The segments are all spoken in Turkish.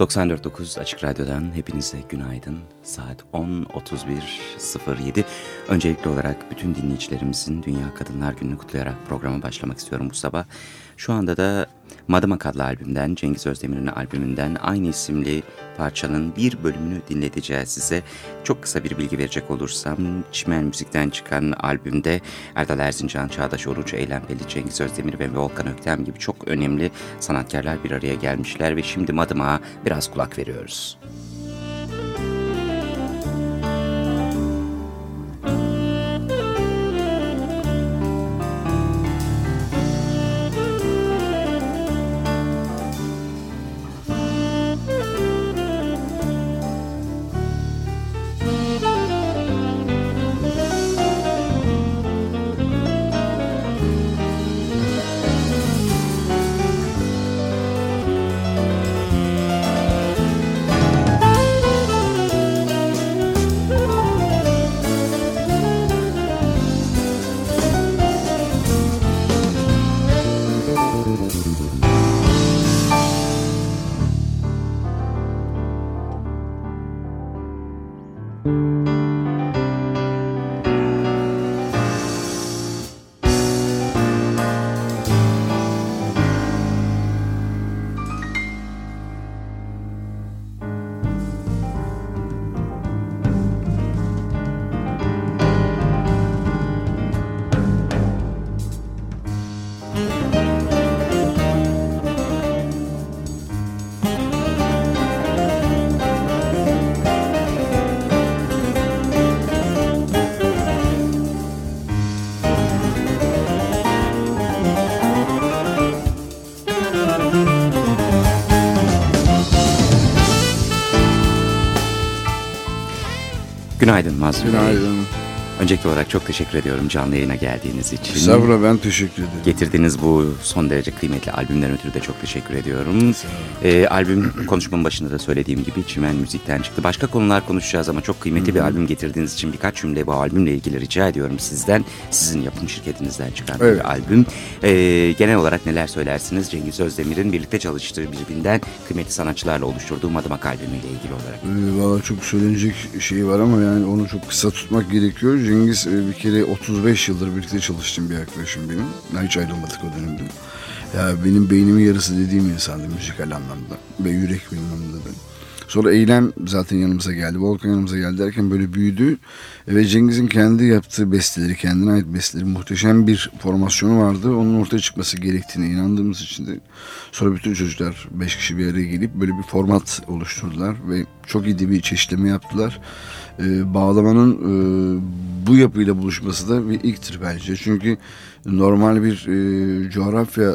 94.9 Açık Radyo'dan hepinize günaydın. Saat 10.31.07. Öncelikli olarak bütün dinleyicilerimizin Dünya Kadınlar Günü'nü kutlayarak programa başlamak istiyorum bu sabah. Şu anda da Madımak adlı albümden, Cengiz Özdemir'in albümünden aynı isimli parçanın bir bölümünü dinleteceğiz size. Çok kısa bir bilgi verecek olursam, Çimen Müzik'ten çıkan albümde Erdal Erzincan, Çağdaş Oruç, Eylem Pelli, Cengiz Özdemir ve Volkan Öktem gibi çok önemli sanatkarlar bir araya gelmişler ve şimdi Madımak'a biraz kulak veriyoruz. Günaydın Mazlum Günaydın. Öncelikli olarak çok teşekkür ediyorum canlı yayına geldiğiniz için. Estağfurullah ben teşekkür ederim. Getirdiğiniz bu son derece kıymetli albümden ötürü de çok teşekkür ediyorum. Ee, albüm konuşmanın başında da söylediğim gibi Çimen Müzik'ten çıktı. Başka konular konuşacağız ama çok kıymetli Hı -hı. bir albüm getirdiğiniz için birkaç cümle bu albümle ilgili rica ediyorum sizden. Sizin yapım şirketinizden çıkan evet. bir albüm. Ee, genel olarak neler söylersiniz? Cengiz Özdemir'in birlikte çalıştığı birbirinden kıymetli sanatçılarla oluşturduğu Madımak albümüyle ilgili olarak. Ee, Valla çok söylenecek şey var ama yani onu çok kısa tutmak gerekiyor. Cengiz e, bir kere 35 yıldır birlikte çalıştığım bir arkadaşım benim. Ben hiç ayrılmadık o dönemde. Ya benim beynimin yarısı dediğim insandı müzikal anlamda ve yürek anlamda da. Sonra Eylem zaten yanımıza geldi. Volkan yanımıza geldi derken böyle büyüdü. Ve Cengiz'in kendi yaptığı besteleri, kendine ait besteleri muhteşem bir formasyonu vardı. Onun ortaya çıkması gerektiğine inandığımız için de sonra bütün çocuklar beş kişi bir araya gelip böyle bir format oluşturdular ve çok iyi bir çeşitleme yaptılar. Ee, bağlamanın e, bu yapıyla buluşması da bir ilktir bence. Çünkü normal bir e, coğrafya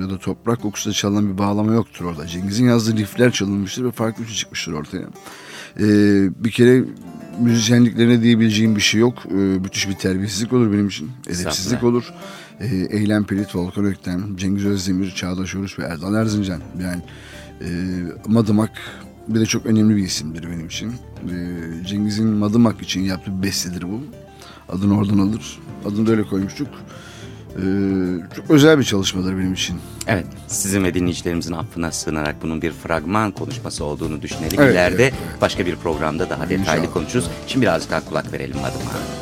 ya da toprak kokusunda çalınan bir bağlama yoktur orada. Cengiz'in yazdığı riffler çalınmıştır ve farklı bir şey çıkmıştır ortaya. E, bir kere müzisyenliklerine diyebileceğim bir şey yok. E, müthiş bir terbiyesizlik olur benim için. Edepsizlik olur. E, Eylem Pelit, Volkan Öktem, Cengiz Özdemir, Çağdaş Oruç ve Erdal Erzincan. Yani e, Madımak bir de çok önemli bir isimdir benim için. E, Cengiz'in Madımak için yaptığı bir bestedir bu. Adını oradan alır. Adını da öyle koymuştuk. Ee, çok özel bir çalışmadır benim için. Evet, sizin ve dinleyicilerimizin affına sığınarak bunun bir fragman konuşması olduğunu düşünelim. Evet, İleride evet, evet. başka bir programda daha detaylı İnşallah. konuşuruz. Şimdi birazcık daha kulak verelim adıma. Evet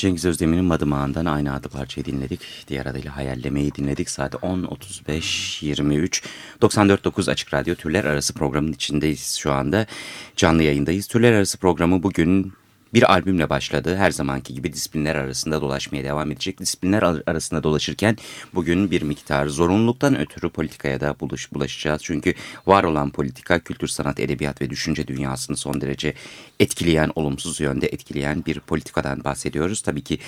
Cengiz Özdemir'in Madımağı'ndan aynı adlı parçayı dinledik. Diğer adıyla Hayallemeyi dinledik. Saat 10.35-23. 94.9 Açık Radyo Türler Arası programının içindeyiz şu anda. Canlı yayındayız. Türler Arası programı bugün bir albümle başladı. Her zamanki gibi disiplinler arasında dolaşmaya devam edecek. Disiplinler arasında dolaşırken bugün bir miktar zorunluluktan ötürü politikaya da buluş, bulaşacağız. Çünkü var olan politika, kültür, sanat, edebiyat ve düşünce dünyasını son derece etkileyen, olumsuz yönde etkileyen bir politikadan bahsediyoruz. Tabii ki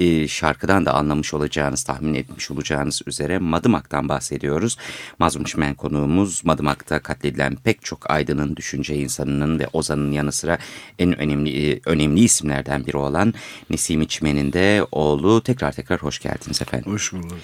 e, şarkıdan da anlamış olacağınız, tahmin etmiş olacağınız üzere Madımak'tan bahsediyoruz. Mazlum Çimen konuğumuz Madımak'ta katledilen pek çok aydının, düşünce insanının ve ozanın yanı sıra en önemli e, önemli isimlerden biri olan Nesimi Çimen'in de oğlu. Tekrar tekrar hoş geldiniz efendim. Hoş bulduk.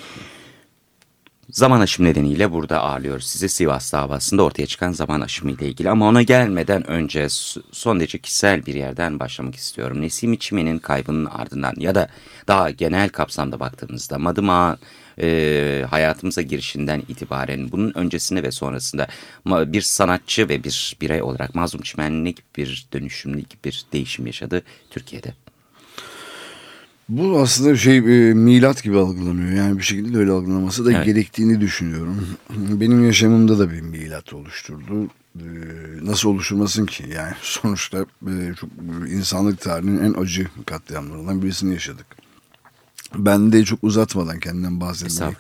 Zaman aşımı nedeniyle burada ağırlıyoruz size Sivas davasında ortaya çıkan zaman aşımı ile ilgili. Ama ona gelmeden önce son derece kişisel bir yerden başlamak istiyorum. Nesim Çimen'in kaybının ardından ya da daha genel kapsamda baktığımızda Madıma e, hayatımıza girişinden itibaren bunun öncesinde ve sonrasında bir sanatçı ve bir birey olarak Mazlum Çimenlik bir dönüşümlük bir değişim yaşadı Türkiye'de. Bu aslında şey e, milat gibi algılanıyor. Yani bir şekilde öyle algılaması da evet. gerektiğini düşünüyorum. Benim yaşamımda da bir milat oluşturdu. E, nasıl oluşturmasın ki? Yani sonuçta e, çok insanlık tarihinin en acı katliamlarından birisini yaşadık. Ben de çok uzatmadan kendimden bahsetmek.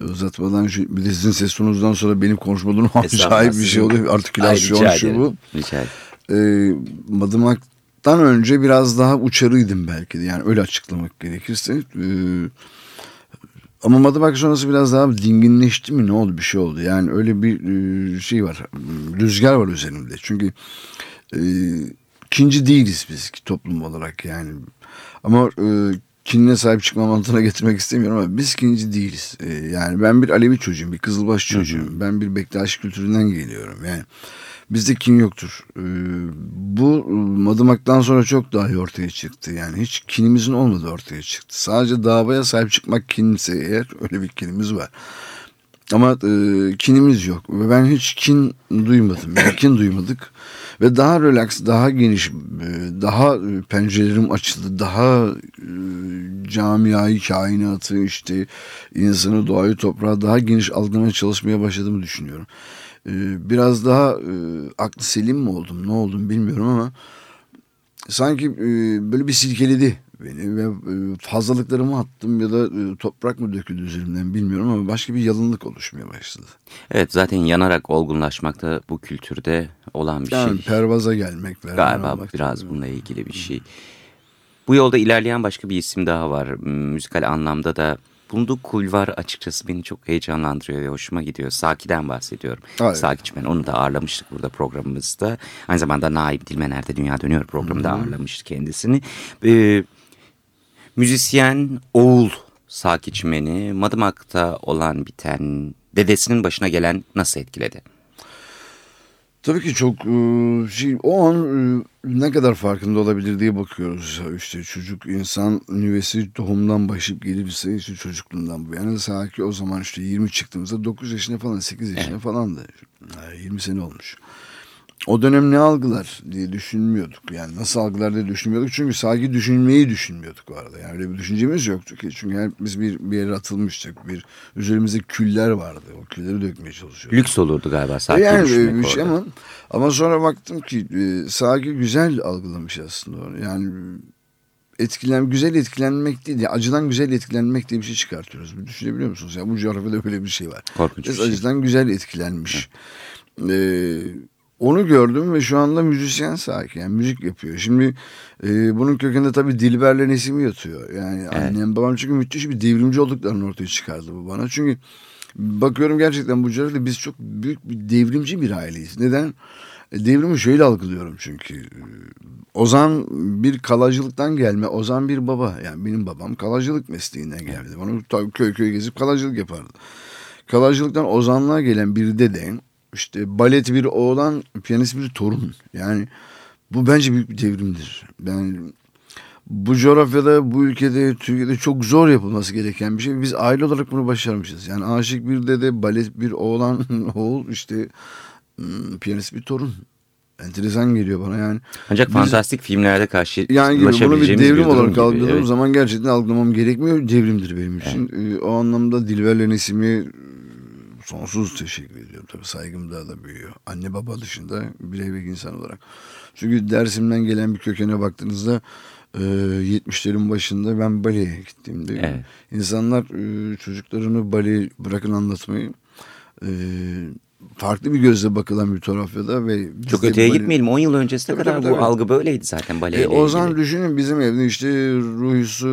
Uzatmadan şu, bir de sizin ses tonunuzdan sonra benim konuşmadığım acayip bir şey oluyor. Artikülasyon şu bu. Rica ederim. E, Madımak Dan önce biraz daha uçarıydım belki de yani öyle açıklamak gerekirse. Ee, ama Madımak sonrası biraz daha dinginleşti mi ne oldu bir şey oldu. Yani öyle bir e, şey var rüzgar var üzerimde. Çünkü e, ikinci değiliz biz toplum olarak yani. Ama e, kinine sahip çıkma mantığına getirmek istemiyorum ama biz ikinci değiliz. E, yani ben bir Alevi çocuğum, bir Kızılbaş çocuğum. Ben bir Bektaş kültüründen geliyorum. Yani Bizde kin yoktur. Ee, bu Madımak'tan sonra çok daha iyi ortaya çıktı. Yani hiç kinimizin olmadığı ortaya çıktı. Sadece davaya sahip çıkmak kinse eğer öyle bir kinimiz var. Ama e, kinimiz yok. Ve ben hiç kin duymadım. Yani kin duymadık. Ve daha relax, daha geniş, e, daha pencerelerim açıldı. Daha e, camiayı, kainatı, işte insanı, doğayı, toprağı daha geniş algılamaya çalışmaya başladığımı düşünüyorum. Ee, biraz daha e, aklı selim mi oldum ne oldum bilmiyorum ama sanki e, böyle bir silkeledi beni ve e, fazlalıklarımı attım ya da toprak mı döküldü üzerimden bilmiyorum ama başka bir yalınlık oluşmaya başladı. Evet zaten yanarak olgunlaşmak da bu kültürde olan bir yani şey. Pervaza gelmek. Galiba biraz bununla ilgili bir şey. Bu yolda ilerleyen başka bir isim daha var. Müzikal anlamda da bulunduğu kulvar açıkçası beni çok heyecanlandırıyor ve hoşuma gidiyor. Saki'den bahsediyorum. Evet. Saki Çimen onu da ağırlamıştık burada programımızda. Aynı zamanda Naip Dilmener'de Dünya Dönüyor programında hmm. ağırlamıştık kendisini. Ee, müzisyen Oğul Saki Çimen'i Madımak'ta olan biten dedesinin başına gelen nasıl etkiledi? Tabii ki çok şey, o an ne kadar farkında olabilir diye bakıyoruz. İşte çocuk insan nüvesi tohumdan başıp gelirse işte çocukluğundan bu. Yani sanki o zaman işte 20 çıktığımızda 9 yaşında falan 8 yaşında evet. falandı. 20 sene olmuş o dönem ne algılar diye düşünmüyorduk. Yani nasıl algılar diye düşünmüyorduk. Çünkü sadece düşünmeyi düşünmüyorduk o arada. Yani öyle bir düşüncemiz yoktu ki. Çünkü biz bir, bir yere atılmıştık. Bir üzerimizde küller vardı. O külleri dökmeye çalışıyorduk. Lüks olurdu galiba sadece yani, bir şey ama, ama sonra baktım ki e, sadece güzel algılamış aslında onu. Yani etkilen güzel etkilenmek değil, yani acıdan güzel etkilenmek diye bir şey çıkartıyoruz. Düşünebiliyor musunuz? Ya bu coğrafyada böyle bir şey var. Korkunç Biz bir şey. acıdan güzel etkilenmiş. Ee, onu gördüm ve şu anda müzisyen sakin yani müzik yapıyor. Şimdi e, bunun kökeninde tabii Dilber'le Nesim'i yatıyor. Yani evet. annem babam çünkü müthiş bir devrimci olduklarını ortaya çıkardı bu bana. Çünkü bakıyorum gerçekten bu coğrafyada biz çok büyük bir devrimci bir aileyiz. Neden? E, devrimi şöyle algılıyorum çünkü. E, Ozan bir kalacılıktan gelme. Ozan bir baba. Yani benim babam kalacılık mesleğinden geldi. Onu köy köy gezip kalacılık yapardı. Kalacılıktan ozanlığa gelen bir dede işte balet bir oğlan, piyanist bir torun. Yani bu bence büyük bir devrimdir. Yani bu coğrafyada, bu ülkede, Türkiye'de çok zor yapılması gereken bir şey. Biz aile olarak bunu başarmışız. Yani aşık bir dede, balet bir oğlan, oğul, işte hmm, piyanist bir torun. enteresan geliyor bana yani. Ancak Biz, fantastik filmlerde karşı yani bunu bir devrim bir olarak algıladığım evet. zaman gerçekten algılamam gerekmiyor. Devrimdir benim için. Evet. O anlamda Dilber'le Nesim'i sonsuz teşekkür ediyorum. Tabii saygım daha da büyüyor. Anne baba dışında birey bir insan olarak. Çünkü Dersim'den gelen bir kökene baktığınızda e, 70'lerin başında ben baleye gittiğimde evet. insanlar e, çocuklarını bale bırakın anlatmayı e, farklı bir gözle bakılan bir coğrafyada ve çok öteye bale... gitmeyelim 10 yıl öncesine tabii, kadar tabii, bu tabii. algı böyleydi zaten baleyle e, O zaman ilgili. düşünün bizim evde işte Ruhisu,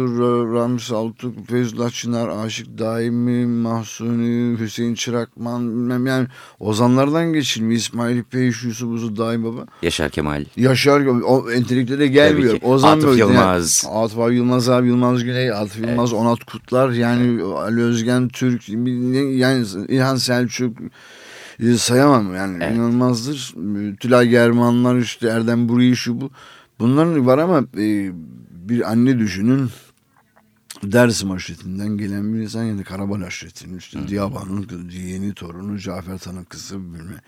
Ramiz Altuk, Feyzullah Çınar, Aşık Daimi, Mahsuni, Hüseyin Çırakman bilmem yani ozanlardan geçilmiş İsmail Peyş, Yusuf Uzu, Daim Baba. Yaşar Kemal. Yaşar o entelektüele gelmiyor. Ozan Atıf böyle, Yılmaz. Yani, Atıf Yılmaz abi, Yılmaz Güney, Atıf evet. Yılmaz, Onat Kutlar yani Ali Özgen Türk yani İlhan Selçuk e, sayamam yani evet. inanılmazdır. Tülay Germanlar işte Erdem Buri şu bu. Bunların var ama e, bir anne düşünün Dersim aşiretinden gelen bir insan yani Karabal aşiretinin işte Diyaban'ın yeni torunu Cafer Tan'ın kızı bilme.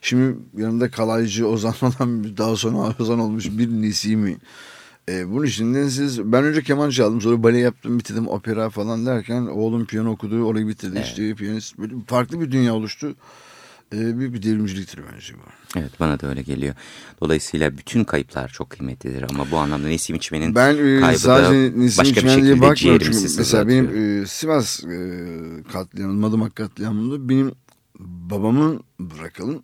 Şimdi yanında kalaycı Ozan olan daha sonra Ozan olmuş bir Nisimi. E, bunun için siz ben önce keman çaldım sonra bale yaptım bitirdim opera falan derken oğlum piyano okudu orayı bitirdi evet. işte piyanist böyle farklı bir dünya oluştu büyük bir devrimciliktir bence bu. Evet bana da öyle geliyor. Dolayısıyla bütün kayıplar çok kıymetlidir ama bu anlamda Nesim İçmen'in ben, e, kaybı sadece Nesim başka İçmen bir şekilde. Çünkü mesela benim e, Sivas e, katliamı, Madımak katliamında benim babamın bırakalım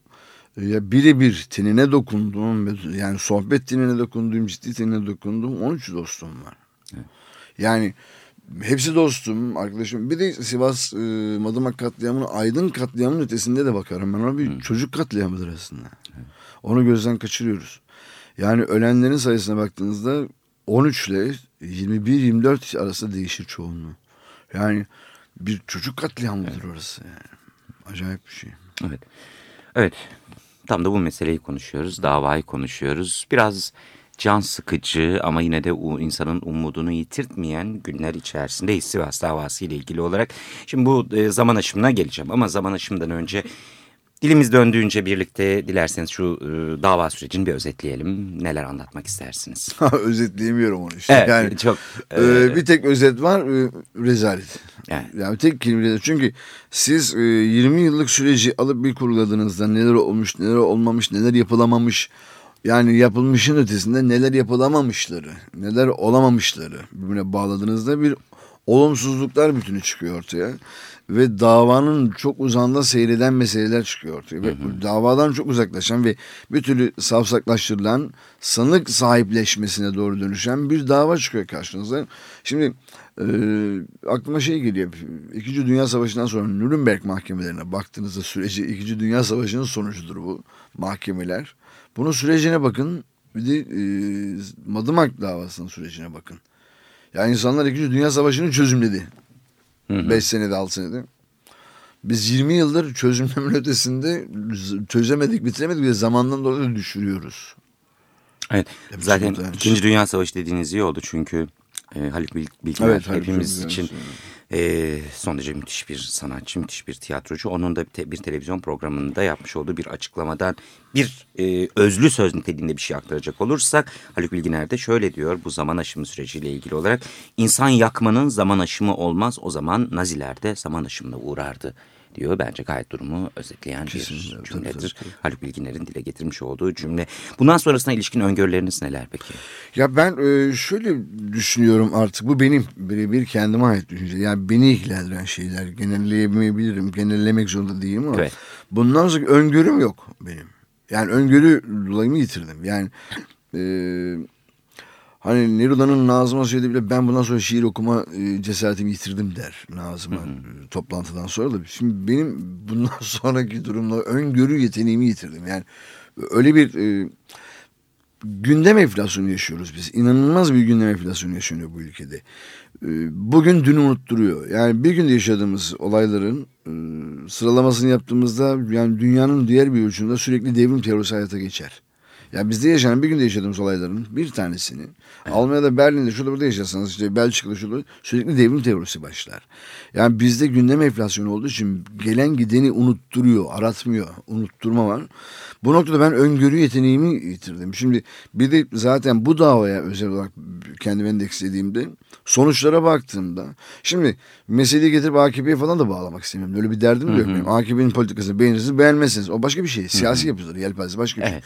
e, ya birebir tenine dokunduğum yani sohbet tenine dokunduğum ciddi tenine dokunduğum 13 dostum var. Evet. Yani hepsi dostum, arkadaşım. Bir de Sivas e, Madımak katliamının Aydın katliamının ötesinde de bakarım. Ben ona bir Hı. çocuk katliamıdır aslında. Hı. Onu gözden kaçırıyoruz. Yani ölenlerin sayısına baktığınızda 13 ile 21-24 arasında değişir çoğunluğu. Yani bir çocuk katliamıdır evet. orası yani. Acayip bir şey. Evet. Evet. Tam da bu meseleyi konuşuyoruz. Davayı konuşuyoruz. Biraz can sıkıcı ama yine de insanın umudunu yitirtmeyen günler içerisindeyiz Sivas davası ile ilgili olarak. Şimdi bu e, zaman aşımına geleceğim ama zaman aşımından önce dilimiz döndüğünce birlikte dilerseniz şu e, dava sürecini bir özetleyelim. Neler anlatmak istersiniz? Özetleyemiyorum onu işte. Evet, yani çok e, bir tek özet var e, rezalet. Evet. Yani tek kelime çünkü siz e, 20 yıllık süreci alıp bir kurguladığınızda neler olmuş, neler olmamış, neler yapılamamış yani yapılmışın ötesinde neler yapılamamışları, neler olamamışları birbirine bağladığınızda bir olumsuzluklar bütünü çıkıyor ortaya. Ve davanın çok uzanda seyreden meseleler çıkıyor ortaya. Ve hı hı. davadan çok uzaklaşan ve bir türlü savsaklaştırılan sanık sahipleşmesine doğru dönüşen bir dava çıkıyor karşınıza. Şimdi e, aklıma şey geliyor. İkinci Dünya Savaşı'ndan sonra Nürnberg mahkemelerine baktığınızda süreci İkinci Dünya Savaşı'nın sonucudur bu mahkemeler. Bunun sürecine bakın. Bir de e, Madımak davasının sürecine bakın. Yani insanlar 2. Dünya Savaşı'nı çözümledi. 5 senede 6 senede. Biz 20 yıldır çözümlemin ötesinde çözemedik, bitiremedik ve zamandan dolayı düşürüyoruz. Evet. Zaten İkinci Dünya Savaşı dediğiniz iyi oldu çünkü e, Haluk Bilginer evet, hepimiz için e, son derece müthiş bir sanatçı, müthiş bir tiyatrocu. Onun da bir, bir televizyon programında yapmış olduğu bir açıklamadan bir e, özlü söz niteliğinde bir şey aktaracak olursak Haluk Bilginer de şöyle diyor bu zaman aşımı süreciyle ilgili olarak insan yakmanın zaman aşımı olmaz. O zaman Naziler de zaman aşımına uğrardı diyor. Bence gayet durumu özetleyen Kesinlikle, bir cümledir. Tabii, tabii. Haluk Bilginer'in dile getirmiş olduğu cümle. Bundan sonrasına ilişkin öngörüleriniz neler peki? Ya ben e, şöyle düşünüyorum artık. Bu benim birebir kendime ait düşünce. Yani beni ilgilendiren şeyler. Genelleyemeyebilirim. Genellemek zorunda değilim ama. Evet. Bundan sonra öngörüm yok benim. Yani öngörü dolayımı yitirdim. Yani e, Hani Neruda'nın Nazım'a söylediği bile ben bundan sonra şiir okuma e, cesaretimi yitirdim der Nazım'a e, toplantıdan sonra da. Şimdi benim bundan sonraki durumda öngörü yeteneğimi yitirdim. Yani öyle bir e, gündem enflasyonu yaşıyoruz biz. İnanılmaz bir gündem enflasyonu yaşanıyor bu ülkede. E, bugün dün unutturuyor. Yani bir günde yaşadığımız olayların e, sıralamasını yaptığımızda yani dünyanın diğer bir ucunda sürekli devrim teorisi hayata geçer. Ya bizde yaşanan bir günde yaşadığımız olayların bir tanesini Almanya'da Berlin'de şurada burada yaşasanız işte Belçika'da şurada sürekli devrim teorisi başlar. Yani bizde gündem enflasyonu olduğu için gelen gideni unutturuyor, aratmıyor, unutturma var. Bu noktada ben öngörü yeteneğimi yitirdim. Şimdi bir de zaten bu davaya özel olarak kendimi endekslediğimde sonuçlara baktığımda şimdi meseleyi getirip AKP'ye falan da bağlamak istemiyorum. Öyle bir derdim de yok. AKP'nin politikasını beğenirsiniz beğenmezsiniz. O başka bir şey. Siyasi yapıdır. Yelpazesi başka bir şey. Evet.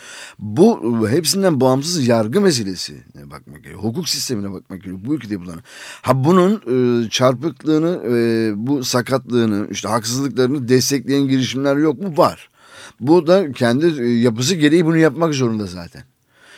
Hepsinden bağımsız yargı meselesi bakmak gerekiyor. Hukuk sistemine bakmak gerekiyor. Bu ülkede yapılan. Ha bunun e, çarpıklığını, e, bu sakatlığını, işte haksızlıklarını destekleyen girişimler yok mu? Var. Bu da kendi e, yapısı gereği bunu yapmak zorunda zaten.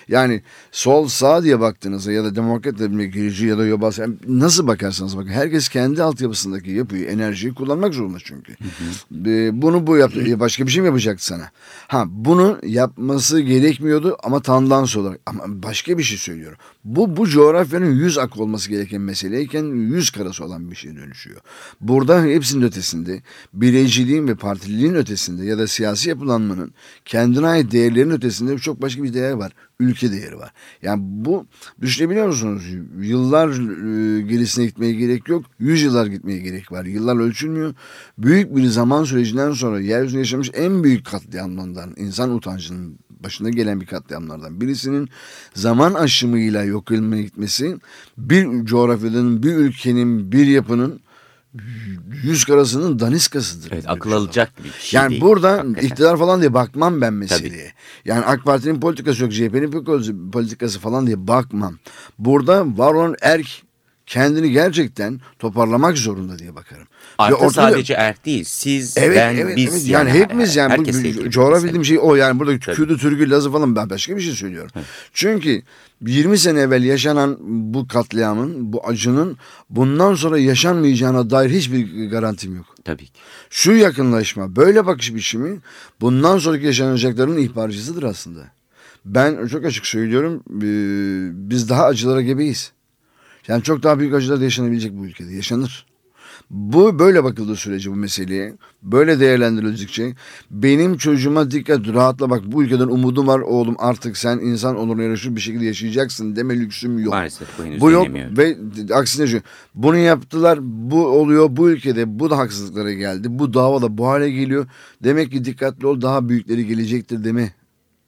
Yani sol sağ diye baktığınızda ya da demokrat girici ya da yobaz nasıl bakarsanız bakın herkes kendi altyapısındaki yapıyı enerjiyi kullanmak zorunda çünkü. Hı. Bunu bu yaptı başka bir şey mi yapacaktı sana? Ha bunu yapması gerekmiyordu ama tandans olarak ama başka bir şey söylüyorum. Bu bu coğrafyanın yüz ak olması gereken meseleyken yüz karası olan bir şey dönüşüyor. Burada hepsinin ötesinde bireyciliğin ve partililiğin ötesinde ya da siyasi yapılanmanın kendine ait değerlerin ötesinde çok başka bir değer var ülke değeri var. Yani bu düşünebiliyor musunuz? Yıllar e, gerisine gitmeye gerek yok. Yüz yıllar gitmeye gerek var. Yıllar ölçülmüyor. Büyük bir zaman sürecinden sonra yeryüzünde yaşamış en büyük katliamlardan, insan utancının başına gelen bir katliamlardan birisinin zaman aşımıyla yok edilmeye gitmesi bir coğrafyanın, bir ülkenin, bir yapının yüz karasının daniskasıdır. Evet akıl alacak bir şey Yani değil. burada Hakikaten. iktidar falan diye bakmam ben meseleye. Yani AK Parti'nin politikası yok, CHP'nin politikası falan diye bakmam. Burada var olan erk kendini gerçekten toparlamak zorunda diye bakarım. Artı ortada- sadece erk değil. Siz, Evet, ben, evet, biz. evet. Yani, hepimiz yani herkes bu dediğim şey o yani burada Tabii. Kürdü, Türkü, Lazı falan ben başka bir şey söylüyorum. Çünkü 20 sene evvel yaşanan bu katliamın, bu acının bundan sonra yaşanmayacağına dair hiçbir garantim yok. Tabii ki. Şu yakınlaşma, böyle bakış biçimi bundan sonraki yaşanacakların ihbarcısıdır aslında. Ben çok açık söylüyorum, biz daha acılara gebeyiz. Yani çok daha büyük acılar da yaşanabilecek bu ülkede, yaşanır. Bu böyle bakıldığı sürece bu meseleye, böyle değerlendirildikçe benim çocuğuma dikkat rahatla bak bu ülkeden umudum var oğlum artık sen insan onuruna yaraşır bir şekilde yaşayacaksın deme lüksüm yok. Maalesef bu henüz Bu yok denemiyor. ve aksine şu bunu yaptılar bu oluyor bu ülkede bu da haksızlıklara geldi bu davada bu hale geliyor demek ki dikkatli ol daha büyükleri gelecektir deme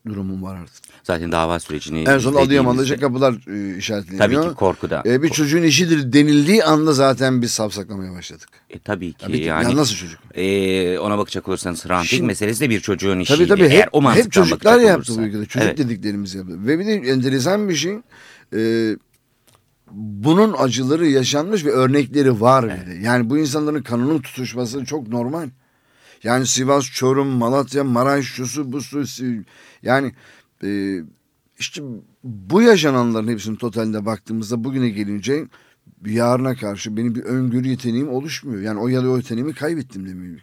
durumum var artık. Zaten dava sürecini En son Adıyaman'da kapılar e, işaretleniyor. Tabii ki korkuda. E, bir çocuğun işidir denildiği anda zaten biz savsaklamaya başladık. E, tabii ki Ya bir- yani. ya nasıl çocuk? e, ona bakacak olursanız ranting Şimdi- meselesi de bir çocuğun işiydi. Tabii tabii Eğer hep, o hep çocuklar yaptı olursa. bu ülkede. Çocuk Evet. dediklerimiz yaptı. Ve bir de enteresan bir şey e, bunun acıları yaşanmış ve örnekleri var de. Yani bu insanların kanının tutuşması çok normal. Yani Sivas, Çorum, Malatya, Maraş, şusu, busu, yani e, işte bu yaşananların hepsinin totalinde baktığımızda bugüne gelince yarına karşı benim bir öngörü yeteneğim oluşmuyor. Yani o ya da o yeteneğimi kaybettim demiyor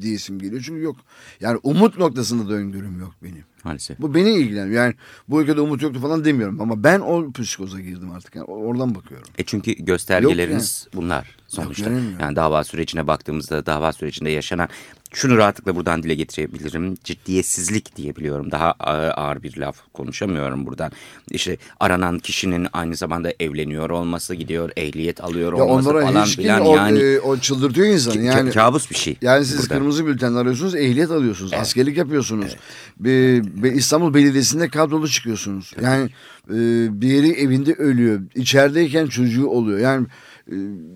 diyesim geliyor. Çünkü yok. Yani umut noktasında da öngörüm yok benim. Maalesef. Bu beni ilgilendiriyor. Yani bu ülkede umut yoktu falan demiyorum. Ama ben o psikoza girdim artık. Yani oradan bakıyorum. E çünkü göstergeleriniz bunlar sonuçta. göremiyorum. yani dava sürecine baktığımızda dava sürecinde yaşanan şunu rahatlıkla buradan dile getirebilirim. Ciddiyetsizlik diyebiliyorum. Daha ağır, bir laf konuşamıyorum buradan. İşte aranan kişinin aynı zamanda evleniyor olması, gidiyor ehliyet alıyor Ya olması onlara falan filan o, yani e, o çıldırtıyor insanı. Yani kabus bir şey. Yani siz burada. kırmızı bülten arıyorsunuz, ehliyet alıyorsunuz, askerlik yapıyorsunuz. Bir, bir İstanbul Belediyesi'nde kadrolu çıkıyorsunuz. Yani e, bir yeri evinde ölüyor. İçerideyken çocuğu oluyor. Yani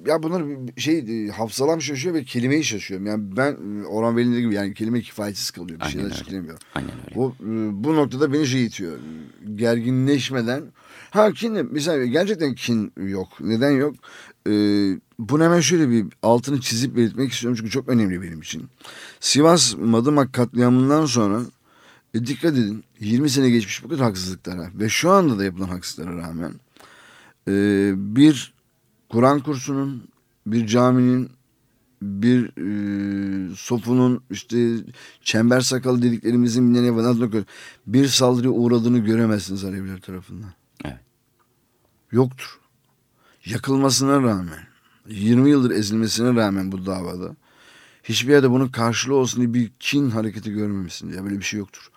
ya bunlar şey e, hafızalam şaşıyor ve kelimeyi şaşıyorum. Yani ben e, Orhan Veli'nde gibi yani kelime kifayetsiz kalıyor. Bir Aynen şeyler öyle. Aynen öyle. Bu, e, bu noktada beni şey itiyor. Gerginleşmeden. Ha kin mesela gerçekten kin yok. Neden yok? Ee, bunu hemen şöyle bir altını çizip belirtmek istiyorum çünkü çok önemli benim için. Sivas Madımak katliamından sonra e, dikkat edin 20 sene geçmiş bu kadar haksızlıklara ve şu anda da yapılan haksızlıklara rağmen e, bir Kur'an kursunun, bir caminin, bir e, sofunun işte çember sakalı dediklerimizin ne ne bir saldırıya uğradığını göremezsiniz Aleviler tarafından. Evet. Yoktur. Yakılmasına rağmen 20 yıldır ezilmesine rağmen bu davada hiçbir yerde bunun karşılığı olsun diye bir kin hareketi görmemişsin diye böyle bir şey yoktur.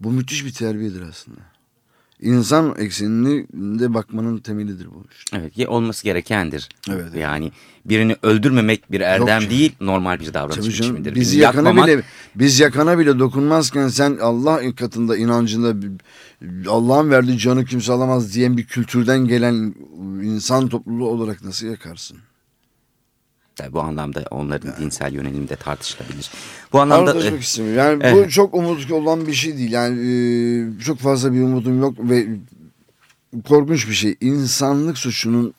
Bu müthiş bir terbiyedir aslında. İnsan ekseninde bakmanın temelidir bu. Işte. Evet olması gerekendir. Evet. Yani birini öldürmemek bir erdem Yok. değil normal bir davranış Tabii canım, biçimidir. Birini yakana yakmamak- bile biz yakana bile dokunmazken sen Allah katında inancında Allah'ın verdiği canı kimse alamaz diyen bir kültürden gelen insan topluluğu olarak nasıl yakarsın? Tabii bu anlamda onların dinsel yönelimi de tartışılabilir. Bu anlamda Anlatmak istemiyorum. Yani Evet. bu çok umut olan bir şey değil. Yani e, çok fazla bir umudum yok ve korkunç bir şey. İnsanlık suçunun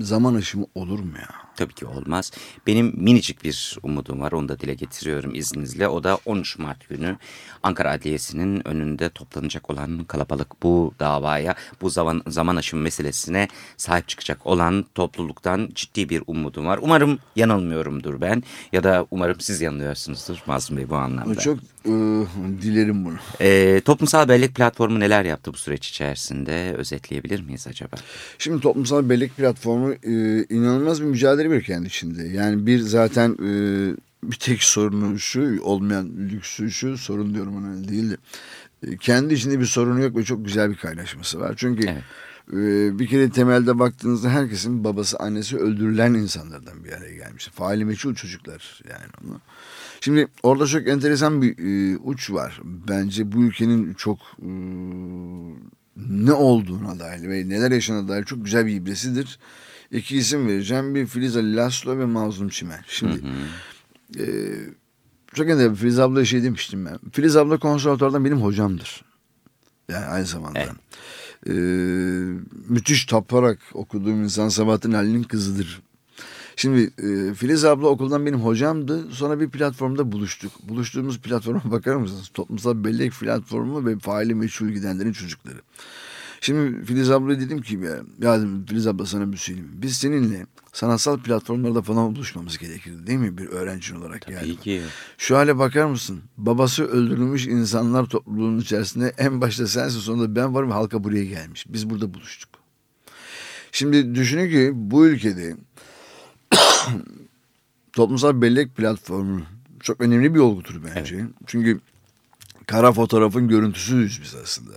zaman aşımı olur mu ya? Tabii ki olmaz. Benim minicik bir umudum var. Onu da dile getiriyorum izninizle. O da 13 Mart günü Ankara Adliyesi'nin önünde toplanacak olan kalabalık bu davaya, bu zaman, zaman aşımı meselesine sahip çıkacak olan topluluktan ciddi bir umudum var. Umarım yanılmıyorumdur ben ya da umarım siz yanılıyorsunuzdur Mazlum Bey bu anlamda. Çok e, dilerim bunu. Ee, toplumsal bellek platformu neler yaptı bu süreç içerisinde özetleyebilir miyiz acaba? Şimdi toplumsal bellek platformu e, inanılmaz bir mücadele bir kendi içinde. Yani bir zaten e, bir tek sorunu şu olmayan lüksü şu sorun diyorum ona değil de. E, kendi içinde bir sorunu yok ve çok güzel bir kaynaşması var. Çünkü Evet. e, bir kere temelde baktığınızda herkesin babası annesi öldürülen insanlardan bir araya gelmiş. Faili meçhul çocuklar yani onu. Şimdi orada çok enteresan bir e, uç var. Bence bu ülkenin çok e, ne olduğuna dair ve neler yaşanına dair çok güzel bir ibresidir. İki isim vereceğim. Bir Filiz Ali Laslo ve Mazlum Çimen. Şimdi e, çok enteresan. Filiz ablaya şey demiştim ben. Filiz abla konservatuvardan benim hocamdır. Yani aynı zamanda. Evet. E, müthiş taparak okuduğum insan Sabahattin Ali'nin kızıdır. Şimdi e, Filiz abla okuldan benim hocamdı. Sonra bir platformda buluştuk. Buluştuğumuz platforma bakar mısınız? Toplumsal bellek platformu ve faili meçhul gidenlerin çocukları. Şimdi Filiz ablaya dedim ki ya, ya Filiz abla sana bir şey söyleyeyim. Biz seninle sanatsal platformlarda falan buluşmamız gerekirdi değil mi? Bir öğrenci olarak yani. İyi ki. Şu hale bakar mısın? Babası öldürülmüş insanlar topluluğunun içerisinde en başta sensin sonunda ben varım halka buraya gelmiş. Biz burada buluştuk. Şimdi düşünün ki bu ülkede toplumsal bellek platformu çok önemli bir olgudur bence. Çünkü kara fotoğrafın görüntüsüyüz biz aslında.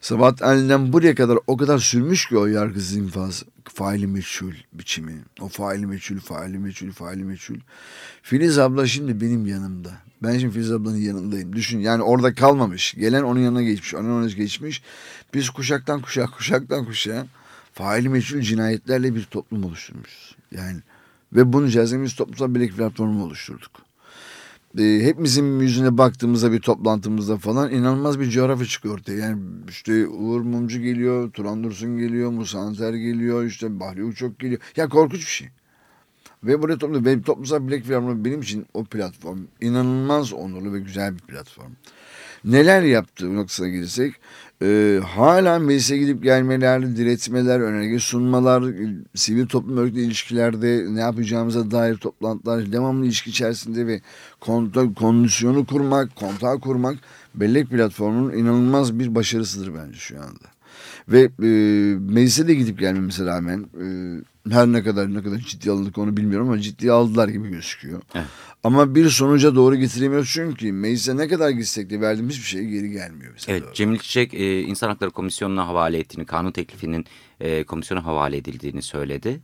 Sabahat Ali'den buraya kadar o kadar sürmüş ki o yargısız infaz faili meçhul biçimi. O faili meçhul, faili meçhul, faili meçhul. Filiz abla şimdi benim yanımda. Ben şimdi Filiz ablanın yanındayım. Düşün yani orada kalmamış. Gelen onun yanına geçmiş, onun yanına geçmiş. Biz kuşaktan kuşağa, kuşaktan kuşağa faili meçhul cinayetlerle bir toplum oluşturmuşuz. Yani ve bunun içerisinde biz toplumsal bilek platformu oluşturduk e, hepimizin yüzüne baktığımızda bir toplantımızda falan inanılmaz bir coğrafya çıkıyor ortaya. Yani işte Uğur Mumcu geliyor, Turan Dursun geliyor, Musa Anter geliyor, işte Bahri Uçok geliyor. Ya korkunç bir şey. Ve buraya toplum, benim toplumsal bilek platformu benim için o platform inanılmaz onurlu ve güzel bir platform. Neler yaptı bu noktasına girsek e, hala meclise gidip gelmeler, diretmeler, önerge sunmalar, sivil toplum örgütü ilişkilerde ne yapacağımıza dair toplantılar, devamlı ilişki içerisinde ve konta, kondisyonu kurmak, kontağı kurmak bellek platformunun inanılmaz bir başarısıdır bence şu anda. Ve e, meclise de gidip gelmemize rağmen e, her ne kadar ne kadar ciddi alındık onu bilmiyorum ama ciddi aldılar gibi gözüküyor. Evet. Ama bir sonuca doğru getiremiyoruz çünkü meclise ne kadar gitsek de verdiğimiz bir şey geri gelmiyor bize Evet, doğru. Cemil Çiçek e, İnsan Hakları Komisyonu'na havale ettiğini, kanun teklifinin e, komisyona havale edildiğini söyledi.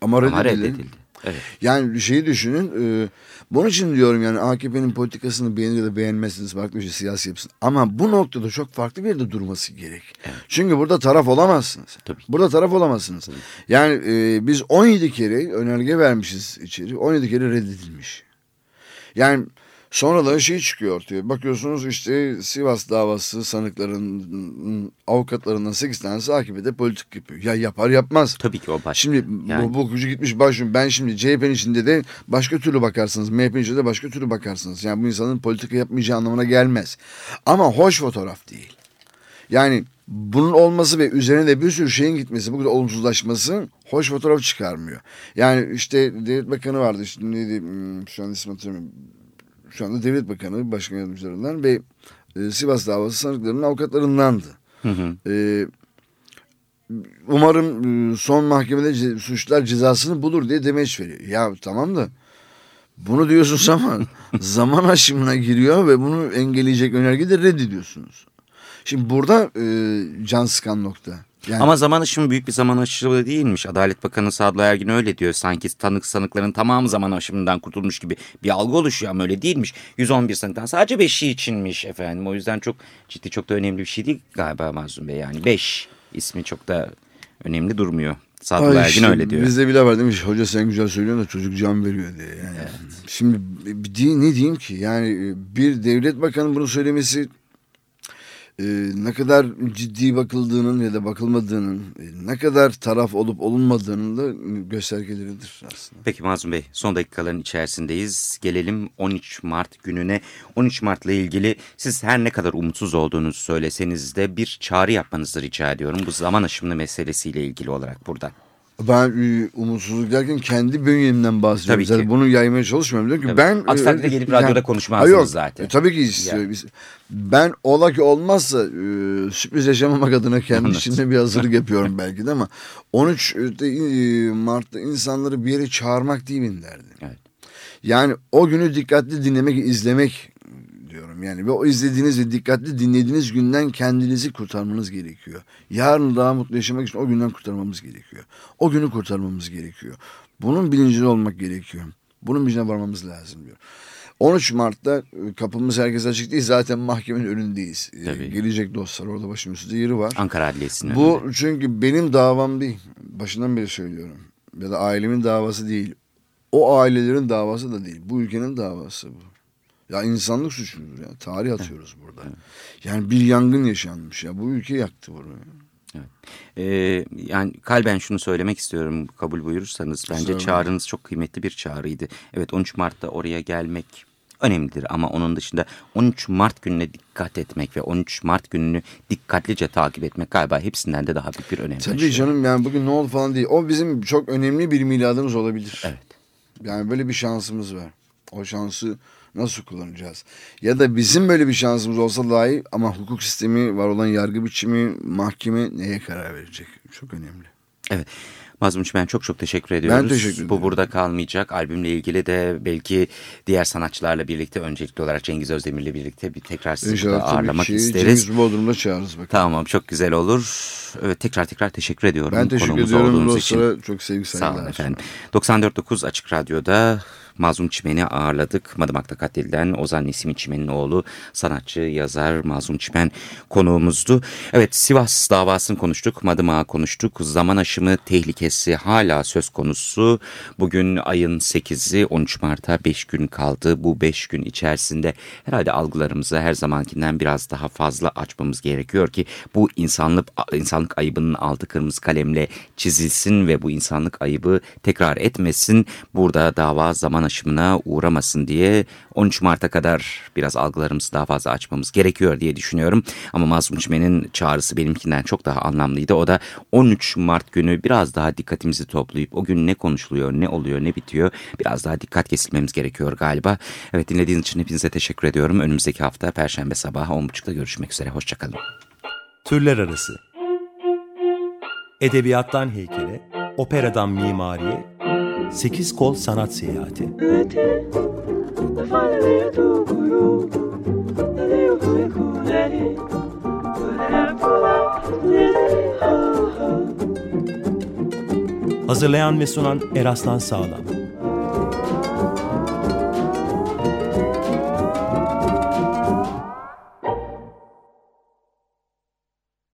Ama Ama reddedildi. reddedildi. Evet. Yani şeyi düşünün. E, bunun için diyorum yani AKP'nin politikasını beğenir ya da beğenmezsiniz farklı bir şey siyasi yapsın. Ama bu noktada çok farklı bir yerde durması gerek. Çünkü burada taraf olamazsınız. Tabii. Burada taraf olamazsınız. Yani e, biz 17 kere önerge vermişiz içeri. 17 kere reddedilmiş. Yani sonradan şey çıkıyor ortaya. Bakıyorsunuz işte Sivas davası sanıkların avukatlarından 8 tanesi AKP'de politik yapıyor. Ya yapar yapmaz. Tabii ki o başka. Şimdi Yani- bu, gücü gitmiş başım. Ben şimdi CHP'nin içinde de başka türlü bakarsınız. MHP'nin içinde de başka türlü bakarsınız. Yani bu insanın politika yapmayacağı anlamına gelmez. Ama hoş fotoğraf değil. Yani bunun olması ve üzerine de bir sürü şeyin gitmesi, bu kadar olumsuzlaşması hoş fotoğraf çıkarmıyor. Yani işte Devlet Bakanı vardı. Işte neydi? Hmm, Şu an ismi hatırlamıyorum. Şu anda Devlet Bakanı, başkan yardımcılarından ve e, Sivas davası sanıklarının avukatlarındandı. Hı hı. Ee, umarım e, son mahkemede ce- suçlar cezasını bulur diye demeç veriyor. Ya tamam da bunu diyorsunuz ama zaman aşımına giriyor ve bunu engelleyecek önergeyi de reddediyorsunuz. Şimdi burada e, can sıkan nokta. Yani... Ama zaman aşımı büyük bir zaman aşımı değilmiş. Adalet Bakanı Sadullah Ergin öyle diyor. Sanki tanık sanıkların tamamı zaman aşımından kurtulmuş gibi bir algı oluşuyor ama öyle değilmiş. 111 sanıktan sadece 5'i içinmiş efendim. O yüzden çok ciddi çok da önemli bir şey değil galiba Mazlum Bey. Yani 5 ismi çok da önemli durmuyor. Sadullah Ergin işte, öyle diyor. Bizde bile var demiş hoca sen güzel söylüyorsun da çocuk can veriyor diye. Yani. Evet. Şimdi ne diyeyim ki yani bir devlet bakanı bunu söylemesi e, ne kadar ciddi bakıldığının ya da bakılmadığının, e, ne kadar taraf olup olunmadığının da göstergeleridir aslında. Peki Mazlum Bey son dakikaların içerisindeyiz. Gelelim 13 Mart gününe. 13 Mart'la ilgili siz her ne kadar umutsuz olduğunuzu söyleseniz de bir çağrı yapmanızı rica ediyorum. Bu zaman aşımını meselesiyle ilgili olarak burada. Ben e, umutsuzluk derken kendi bünyemden bahsediyorum. Tabii Zaten bunu yaymaya çalışmıyorum. Diyorum ki tabii. ben Aksi takdirde gelip radyoda yani, konuşmazsınız yok, zaten. E, tabii ki istiyor. Yani. Ben ola ki olmazsa e, sürpriz yaşamamak adına kendi içinde bir hazırlık yapıyorum belki de ama 13 e, Mart'ta insanları bir yere çağırmak değil mi derdim. Evet. Yani o günü dikkatli dinlemek, izlemek diyorum. Yani ve o izlediğiniz ve dikkatli dinlediğiniz günden kendinizi kurtarmanız gerekiyor. Yarın daha mutlu yaşamak için o günden kurtarmamız gerekiyor. O günü kurtarmamız gerekiyor. Bunun bilincinde olmak gerekiyor. Bunun bilincine varmamız lazım diyor. 13 Mart'ta e, kapımız herkese açık değil. Zaten mahkemenin önündeyiz. E, Tabii. Gelecek dostlar orada başımızda yeri var. Ankara Adliyesi'nin Bu önünde. çünkü benim davam değil. Başından beri söylüyorum. Ya da ailemin davası değil. O ailelerin davası da değil. Bu ülkenin davası bu. Ya insanlık suçudur ya. Tarih atıyoruz burada. Evet. Yani bir yangın yaşanmış ya. Bu ülke yaktı bunu. Evet. Ee, yani kalben şunu söylemek istiyorum kabul buyurursanız. Bence Söyle. çağrınız çok kıymetli bir çağrıydı. Evet 13 Mart'ta oraya gelmek önemlidir ama onun dışında 13 Mart gününe dikkat etmek ve 13 Mart gününü dikkatlice takip etmek galiba hepsinden de daha büyük bir önem Tabii canım yani bugün ne oldu falan değil. O bizim çok önemli bir miladımız olabilir. Evet. Yani böyle bir şansımız var. O şansı nasıl kullanacağız? Ya da bizim böyle bir şansımız olsa dahi ama hukuk sistemi, var olan yargı biçimi, mahkeme neye karar verecek? Çok önemli. Evet. Mazlumç ben çok çok teşekkür ediyoruz. Ben teşekkür ederim. Bu burada kalmayacak. Albümle ilgili de belki diğer sanatçılarla birlikte öncelikli olarak Cengiz Özdemir'le birlikte bir tekrar sizi İnşallah, ağırlamak ki, isteriz. Cengiz Bodrum'da çağırırız bakalım. Tamam çok güzel olur. Evet, tekrar tekrar teşekkür ediyorum. Ben teşekkür Konumuz ediyorum. Olduğunuz için. Çok sevgi saygılar. Sağ olun efendim. 94.9 Açık Radyo'da Mazlum Çimen'i ağırladık. Madımak'ta katledilen Ozan Nesim Çimen'in oğlu sanatçı, yazar Mazlum Çimen konuğumuzdu. Evet Sivas davasını konuştuk, Madımak'ı konuştuk. Zaman aşımı tehlikesi hala söz konusu. Bugün ayın 8'i 13 Mart'a 5 gün kaldı. Bu 5 gün içerisinde herhalde algılarımızı her zamankinden biraz daha fazla açmamız gerekiyor ki bu insanlık insanlık ayıbının altı kırmızı kalemle çizilsin ve bu insanlık ayıbı tekrar etmesin. Burada dava zaman aşımına uğramasın diye 13 Mart'a kadar biraz algılarımızı daha fazla açmamız gerekiyor diye düşünüyorum. Ama Mazlum Çimen'in çağrısı benimkinden çok daha anlamlıydı. O da 13 Mart günü biraz daha dikkatimizi toplayıp o gün ne konuşuluyor, ne oluyor, ne bitiyor biraz daha dikkat kesilmemiz gerekiyor galiba. Evet dinlediğiniz için hepinize teşekkür ediyorum. Önümüzdeki hafta Perşembe sabahı 10.30'da görüşmek üzere. Hoşçakalın. Türler Arası Edebiyattan heykele, operadan mimariye, sekiz kol sanat seyahati. Hazırlayan ve sunan Eraslan Sağlam.